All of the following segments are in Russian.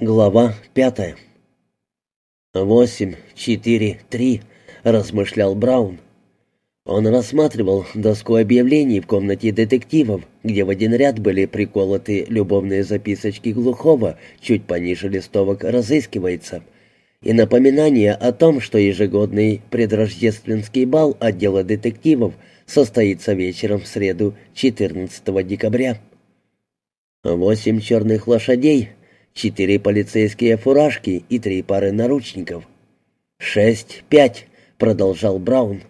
Глава пятая. «Восемь, четыре, три», — размышлял Браун. Он рассматривал доску объявлений в комнате детективов, где в один ряд были приколоты любовные записочки глухого, чуть пониже листовок «Разыскивается», и напоминание о том, что ежегодный предрождественский бал отдела детективов состоится вечером в среду 14 декабря. Восемь черных лошадей — четыре полицейские фуражки и три пары наручников. «Шесть, пять», — продолжал Браун.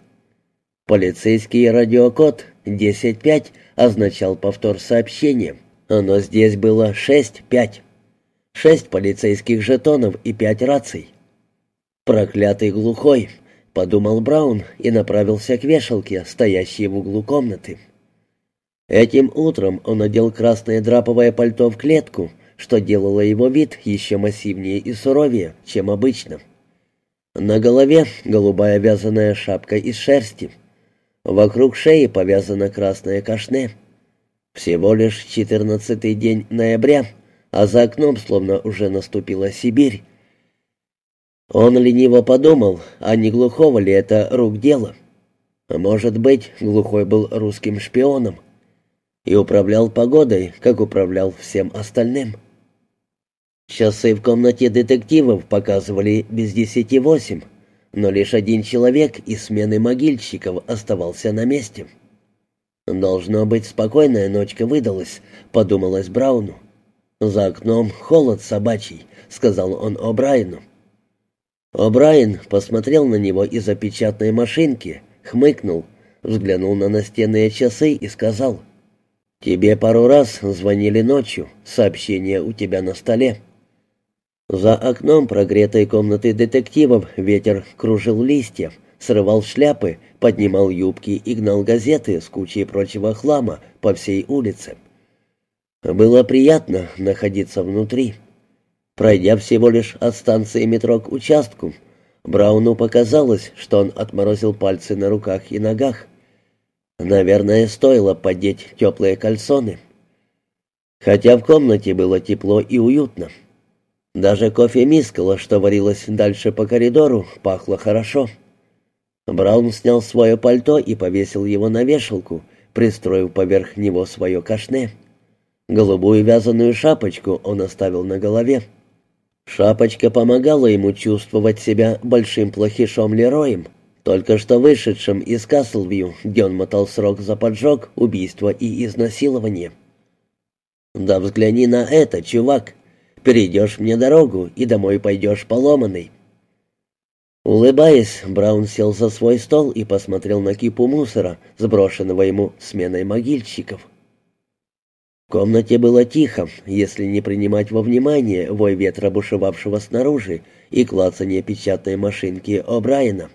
Полицейский радиокод 10-5 означал повтор сообщения, но здесь было 6-5. Шесть полицейских жетонов и пять раций. «Проклятый глухой», — подумал Браун и направился к вешалке, стоящей в углу комнаты. Этим утром он надел красное драповое пальто в клетку, что делало его вид еще массивнее и суровее, чем обычно. На голове голубая вязаная шапка из шерсти. Вокруг шеи повязана красная кашне. Всего лишь четырнадцатый день ноября, а за окном словно уже наступила Сибирь. Он лениво подумал, а не глухого ли это рук дело. Может быть, глухой был русским шпионом и управлял погодой, как управлял всем остальным. Часы в комнате детективов показывали без десяти восемь, но лишь один человек из смены могильщиков оставался на месте. «Должно быть, спокойная ночка выдалась», — подумалось Брауну. «За окном холод собачий», — сказал он О'Брайену. О'Брайен посмотрел на него из-за печатной машинки, хмыкнул, взглянул на настенные часы и сказал, «Тебе пару раз звонили ночью, сообщение у тебя на столе». За окном прогретой комнаты детективов ветер кружил листья, срывал шляпы, поднимал юбки и гнал газеты с кучей прочего хлама по всей улице. Было приятно находиться внутри. Пройдя всего лишь от станции метро к участку, Брауну показалось, что он отморозил пальцы на руках и ногах. Наверное, стоило подеть теплые кальсоны. Хотя в комнате было тепло и уютно. Даже кофе-мискала, что варилась дальше по коридору, пахло хорошо. Браун снял свое пальто и повесил его на вешалку, пристроив поверх него свое кашне. Голубую вязаную шапочку он оставил на голове. Шапочка помогала ему чувствовать себя большим плохишом Лероем, только что вышедшим из Каслвью, где он мотал срок за поджог, убийство и изнасилование. «Да взгляни на это, чувак!» Перейдешь мне дорогу и домой пойдешь поломанный». Улыбаясь, Браун сел за свой стол и посмотрел на кипу мусора, сброшенного ему сменой могильщиков. В комнате было тихо, если не принимать во внимание вой ветра, бушевавшего снаружи, и клацание печатной машинки О'Брайена.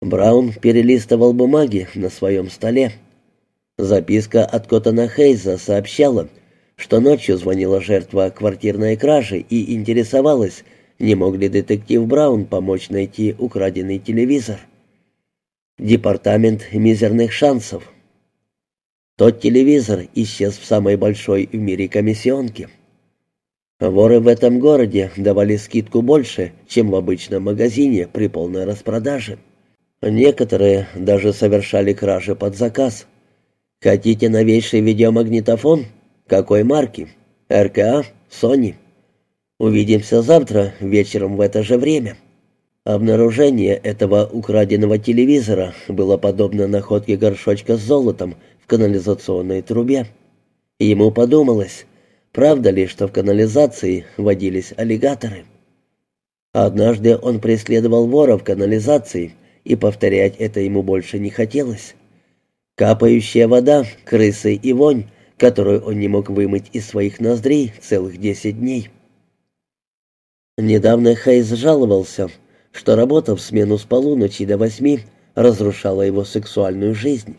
Браун перелистывал бумаги на своем столе. Записка от Коттона Хейза сообщала, что ночью звонила жертва квартирной кражи и интересовалась, не мог ли детектив Браун помочь найти украденный телевизор. Департамент мизерных шансов. Тот телевизор исчез в самой большой в мире комиссионке. Воры в этом городе давали скидку больше, чем в обычном магазине при полной распродаже. Некоторые даже совершали кражи под заказ. Хотите новейший видеомагнитофон? «Какой марки?» «РКА? Сони?» «Увидимся завтра вечером в это же время». Обнаружение этого украденного телевизора было подобно находке горшочка с золотом в канализационной трубе. Ему подумалось, правда ли, что в канализации водились аллигаторы. Однажды он преследовал вора в канализации, и повторять это ему больше не хотелось. Капающая вода, крысы и вонь которую он не мог вымыть из своих ноздрей целых десять дней. Недавно Хейз жаловался, что работа в смену с полуночи до восьми разрушала его сексуальную жизнь.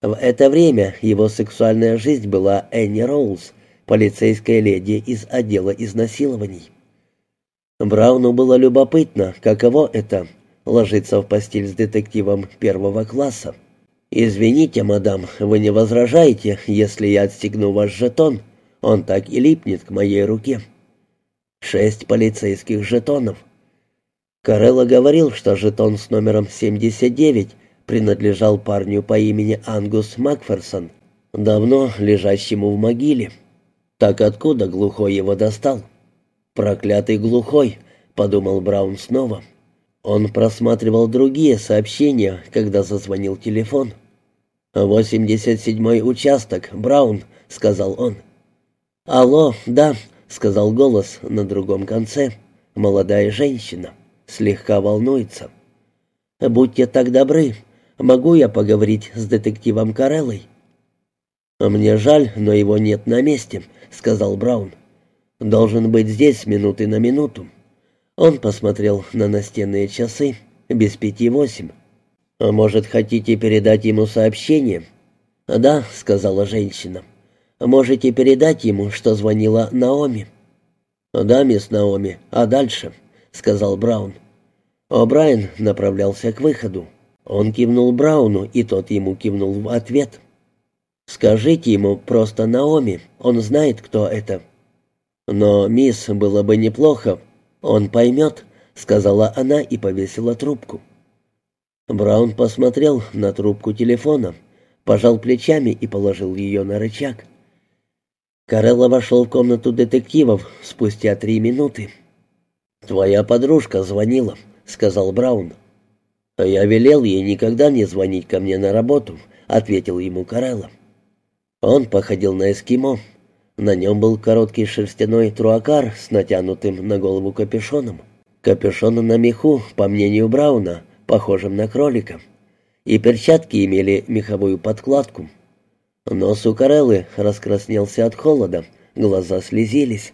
В это время его сексуальная жизнь была Энни Роуз, полицейская леди из отдела изнасилований. Брауну было любопытно, каково это — ложиться в постель с детективом первого класса. «Извините, мадам, вы не возражаете, если я отстегну ваш жетон? Он так и липнет к моей руке». Шесть полицейских жетонов. Карелла говорил, что жетон с номером 79 принадлежал парню по имени Ангус Макферсон, давно лежащему в могиле. Так откуда глухой его достал? «Проклятый глухой», — подумал Браун снова. Он просматривал другие сообщения, когда зазвонил телефон. «Восемьдесят седьмой участок, Браун», — сказал он. «Алло, да», — сказал голос на другом конце. Молодая женщина. Слегка волнуется. «Будьте так добры, могу я поговорить с детективом Кареллой?» «Мне жаль, но его нет на месте», — сказал Браун. «Должен быть здесь минуты на минуту». Он посмотрел на настенные часы. Без пяти восемь. «А может, хотите передать ему сообщение?» «Да», — сказала женщина. «Можете передать ему, что звонила Наоми?» «Да, мисс Наоми. А дальше?» — сказал Браун. О'Брайен направлялся к выходу. Он кивнул Брауну, и тот ему кивнул в ответ. «Скажите ему просто Наоми, он знает, кто это». «Но, мисс, было бы неплохо. Он поймет», — сказала она и повесила трубку. Браун посмотрел на трубку телефона, пожал плечами и положил ее на рычаг. Карелла вошел в комнату детективов спустя три минуты. «Твоя подружка звонила», — сказал Браун. «Я велел ей никогда не звонить ко мне на работу», — ответил ему Карелла. Он походил на эскимо. На нем был короткий шерстяной труакар с натянутым на голову капюшоном. Капюшон на меху, по мнению Брауна, похожим на кролика. И перчатки имели меховую подкладку. Нос у Кареллы раскраснелся от холода, глаза слезились.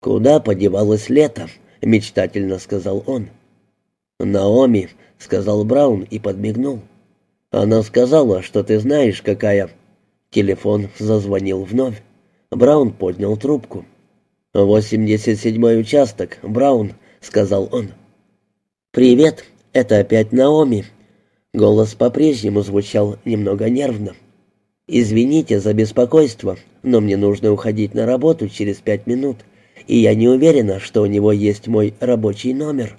«Куда подевалось лето?» — мечтательно сказал он. «Наоми», — сказал Браун и подмигнул. «Она сказала, что ты знаешь, какая...» Телефон зазвонил вновь. Браун поднял трубку. «Восемьдесят седьмой участок, Браун», — сказал он. «Привет, это опять Наоми». Голос по-прежнему звучал немного нервно. «Извините за беспокойство, но мне нужно уходить на работу через пять минут, и я не уверена, что у него есть мой рабочий номер».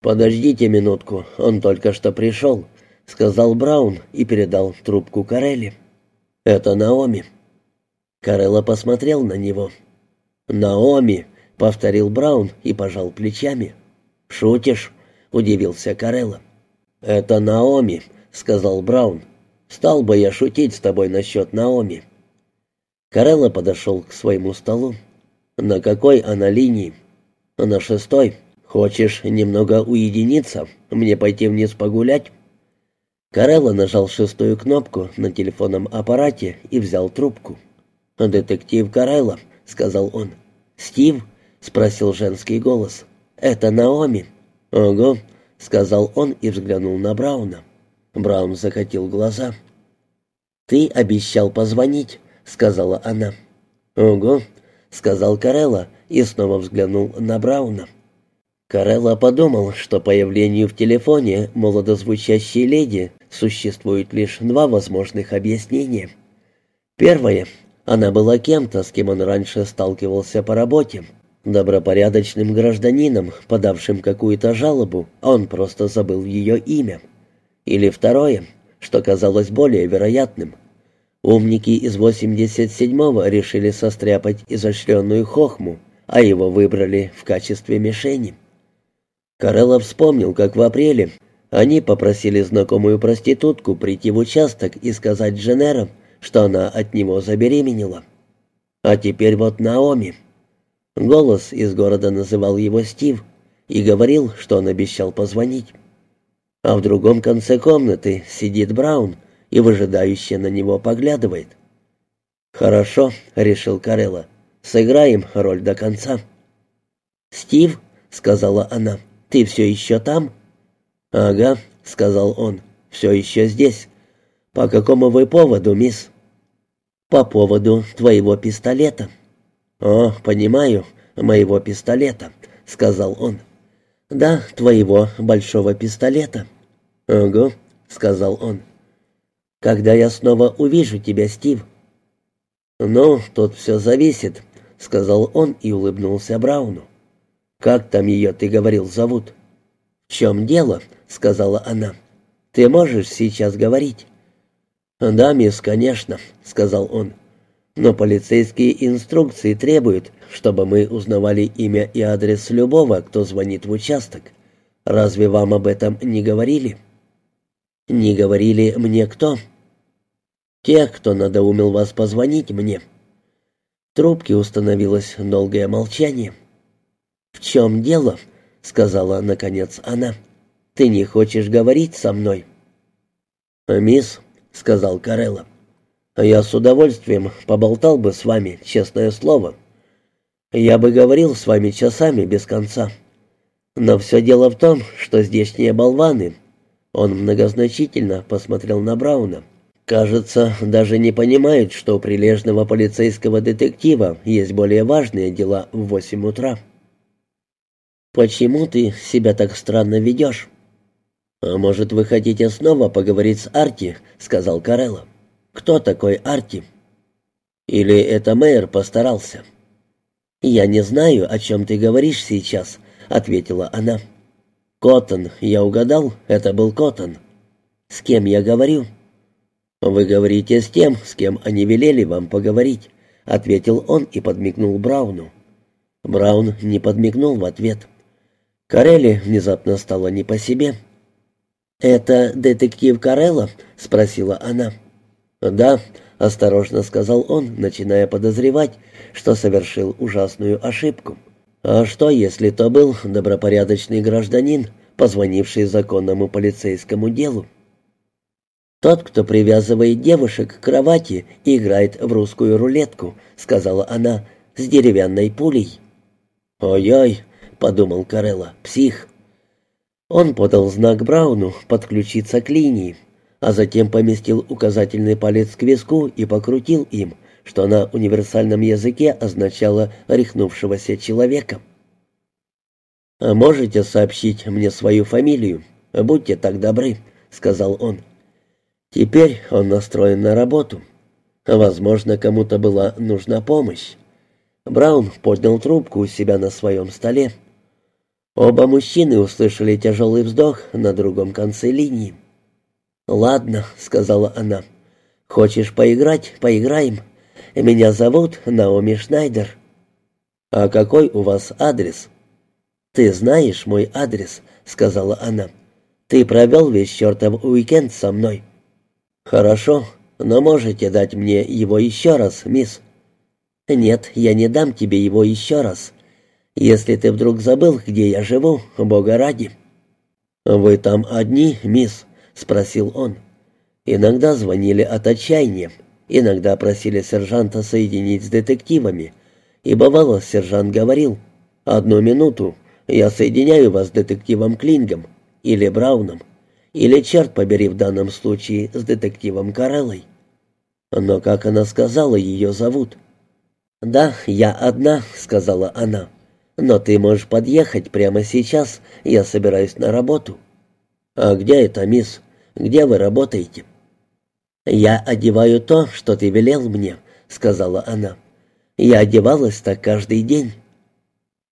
«Подождите минутку, он только что пришел», — сказал Браун и передал трубку Карелли. «Это Наоми». Карелла посмотрел на него. «Наоми», — повторил Браун и пожал плечами. «Шутишь?» — удивился Карелла. «Это Наоми», — сказал Браун. «Стал бы я шутить с тобой насчет Наоми». Карелла подошел к своему столу. «На какой она линии?» «На шестой. Хочешь немного уединиться? Мне пойти вниз погулять?» Карелла нажал шестую кнопку на телефонном аппарате и взял трубку. «Детектив Карелла», — сказал он. «Стив?» — спросил женский голос. «Это Наоми». «Ого», — сказал он и взглянул на Брауна. Браун закатил глаза. «Ты обещал позвонить», — сказала она. «Ого», — сказал Карелла и снова взглянул на Брауна. Карелла подумал, что появлению в телефоне молодозвучащей леди существует лишь два возможных объяснения. Первое. Она была кем-то, с кем он раньше сталкивался по работе. Добропорядочным гражданином, подавшим какую-то жалобу, он просто забыл ее имя. Или второе, что казалось более вероятным. Умники из 87-го решили состряпать изощренную хохму, а его выбрали в качестве мишени. Карелла вспомнил, как в апреле они попросили знакомую проститутку прийти в участок и сказать Дженерам, что она от него забеременела. А теперь вот Наоми. Голос из города называл его Стив и говорил, что он обещал позвонить. А в другом конце комнаты сидит Браун и выжидающе на него поглядывает. «Хорошо», — решил Карелла, — «сыграем роль до конца». «Стив», — сказала она, — «Ты все еще там?» «Ага», — сказал он, — «все еще здесь». «По какому вы поводу, мисс?» «По поводу твоего пистолета». «О, понимаю, моего пистолета», — сказал он. «Да, твоего большого пистолета». «Ого», — сказал он. «Когда я снова увижу тебя, Стив?» «Ну, тут все зависит», — сказал он и улыбнулся Брауну. «Как там ее, ты говорил, зовут?» «В чем дело?» — сказала она. «Ты можешь сейчас говорить?» «Да, мисс, конечно», — сказал он. «Но полицейские инструкции требуют, чтобы мы узнавали имя и адрес любого, кто звонит в участок. Разве вам об этом не говорили?» «Не говорили мне кто?» «Те, кто надоумил вас позвонить мне». В трубке установилось долгое молчание. «В чем дело?» — сказала, наконец, она. «Ты не хочешь говорить со мной?» «Мисс», — сказал Карелла, — «я с удовольствием поболтал бы с вами, честное слово. Я бы говорил с вами часами без конца. Но все дело в том, что здешние болваны...» Он многозначительно посмотрел на Брауна. «Кажется, даже не понимают, что у прилежного полицейского детектива есть более важные дела в восемь утра». «Почему ты себя так странно ведешь?» «А может, вы хотите снова поговорить с Арти?» — сказал Карелло. «Кто такой Арти?» «Или это мэр постарался?» «Я не знаю, о чем ты говоришь сейчас», — ответила она. «Коттон, я угадал, это был Коттон». «С кем я говорю?» «Вы говорите с тем, с кем они велели вам поговорить», — ответил он и подмигнул Брауну. Браун не подмигнул в ответ. Карелли внезапно стало не по себе. «Это детектив Карелла?» — спросила она. «Да», — осторожно сказал он, начиная подозревать, что совершил ужасную ошибку. «А что, если то был добропорядочный гражданин, позвонивший законному полицейскому делу?» «Тот, кто привязывает девушек к кровати и играет в русскую рулетку», — сказала она, — «с деревянной пулей». «Ой-ой», — подумал Карелла, — «псих». Он подал знак Брауну подключиться к линии, а затем поместил указательный палец к виску и покрутил им, что на универсальном языке означало «рехнувшегося человека». «А «Можете сообщить мне свою фамилию? Будьте так добры», — сказал он. Теперь он настроен на работу. Возможно, кому-то была нужна помощь. Браун поднял трубку у себя на своем столе. Оба мужчины услышали тяжелый вздох на другом конце линии. «Ладно», — сказала она. «Хочешь поиграть? Поиграем. Меня зовут Наоми Шнайдер». «А какой у вас адрес?» «Ты знаешь мой адрес», — сказала она. «Ты провел весь чертов уикенд со мной». «Хорошо, но можете дать мне его еще раз, мисс?» «Нет, я не дам тебе его еще раз. Если ты вдруг забыл, где я живу, бога ради». «Вы там одни, мисс?» — спросил он. Иногда звонили от отчаяния, иногда просили сержанта соединить с детективами. И бывало, сержант говорил, «Одну минуту, я соединяю вас с детективом Клингом или Брауном, или, черт побери, в данном случае, с детективом Кареллой». Но как она сказала, ее зовут? «Да, я одна», — сказала она. «Но ты можешь подъехать прямо сейчас, я собираюсь на работу». «А где это, мисс? Где вы работаете?» «Я одеваю то, что ты велел мне», — сказала она. «Я одевалась так каждый день».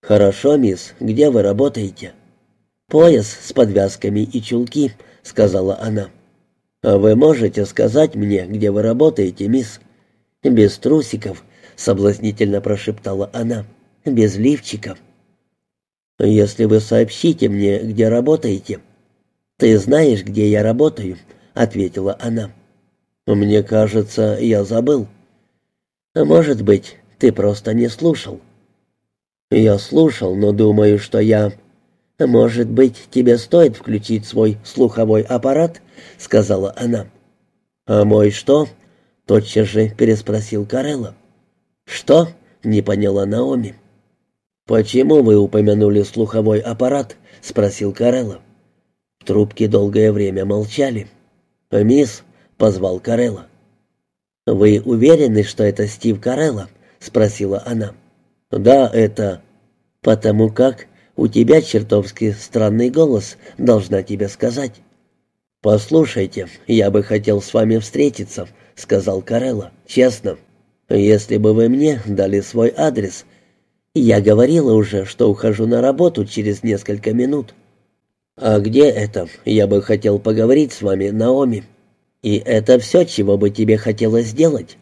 «Хорошо, мисс, где вы работаете?» «Пояс с подвязками и чулки», — сказала она. «А вы можете сказать мне, где вы работаете, мисс?» «Без трусиков», — соблазнительно прошептала она. «Без лифчиков». «Если вы сообщите мне, где работаете...» «Ты знаешь, где я работаю?» — ответила она. «Мне кажется, я забыл». «Может быть, ты просто не слушал». «Я слушал, но думаю, что я...» «Может быть, тебе стоит включить свой слуховой аппарат?» — сказала она. «А мой что?» — тотчас же переспросил Карелла. «Что?» — не поняла Наоми. «Почему вы упомянули слуховой аппарат?» — спросил Карелла. В трубке долгое время молчали. «Мисс», — позвал Карелла. «Вы уверены, что это Стив Карелла?» — спросила она. «Да, это...» «Потому как у тебя чертовски странный голос, должна тебе сказать». «Послушайте, я бы хотел с вами встретиться», — сказал Карелла. «Честно». Если бы вы мне дали свой адрес, я говорила уже, что ухожу на работу через несколько минут. А где это? Я бы хотел поговорить с вами, Наоми. И это все, чего бы тебе хотелось сделать?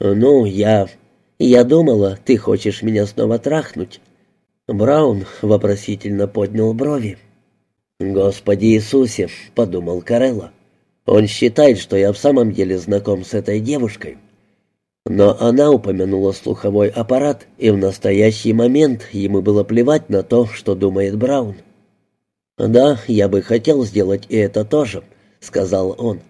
Ну, я... Я думала, ты хочешь меня снова трахнуть. Браун вопросительно поднял брови. «Господи Иисусе!» — подумал Карелла. «Он считает, что я в самом деле знаком с этой девушкой». Но она упомянула слуховой аппарат, и в настоящий момент ему было плевать на то, что думает Браун. «Да, я бы хотел сделать и это тоже», — сказал он.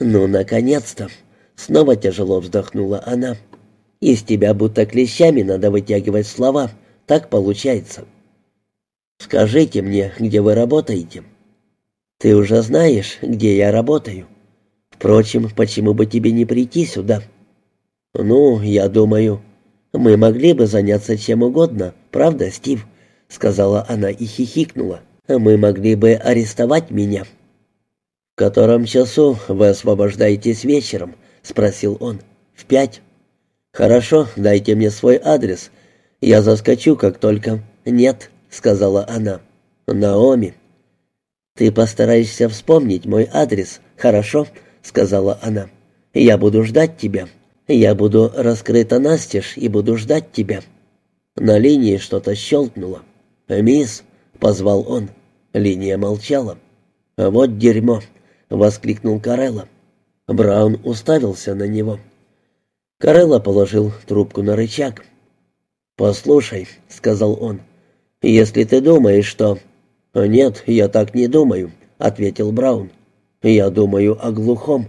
«Ну, наконец-то!» — снова тяжело вздохнула она. «Из тебя будто клещами надо вытягивать слова. Так получается». «Скажите мне, где вы работаете?» «Ты уже знаешь, где я работаю. Впрочем, почему бы тебе не прийти сюда?» «Ну, я думаю, мы могли бы заняться чем угодно, правда, Стив?» — сказала она и хихикнула. «Мы могли бы арестовать меня». «В котором часу вы освобождаетесь вечером?» — спросил он. «В пять». «Хорошо, дайте мне свой адрес. Я заскочу, как только...» «Нет», — сказала она. «Наоми». «Ты постараешься вспомнить мой адрес, хорошо?» — сказала она. «Я буду ждать тебя». Я буду раскрыта настежь и буду ждать тебя». На линии что-то щелкнуло. «Мисс», — позвал он. Линия молчала. «Вот дерьмо», — воскликнул Карелла. Браун уставился на него. Карелла положил трубку на рычаг. «Послушай», — сказал он, — «если ты думаешь, что...» «Нет, я так не думаю», — ответил Браун. «Я думаю о глухом».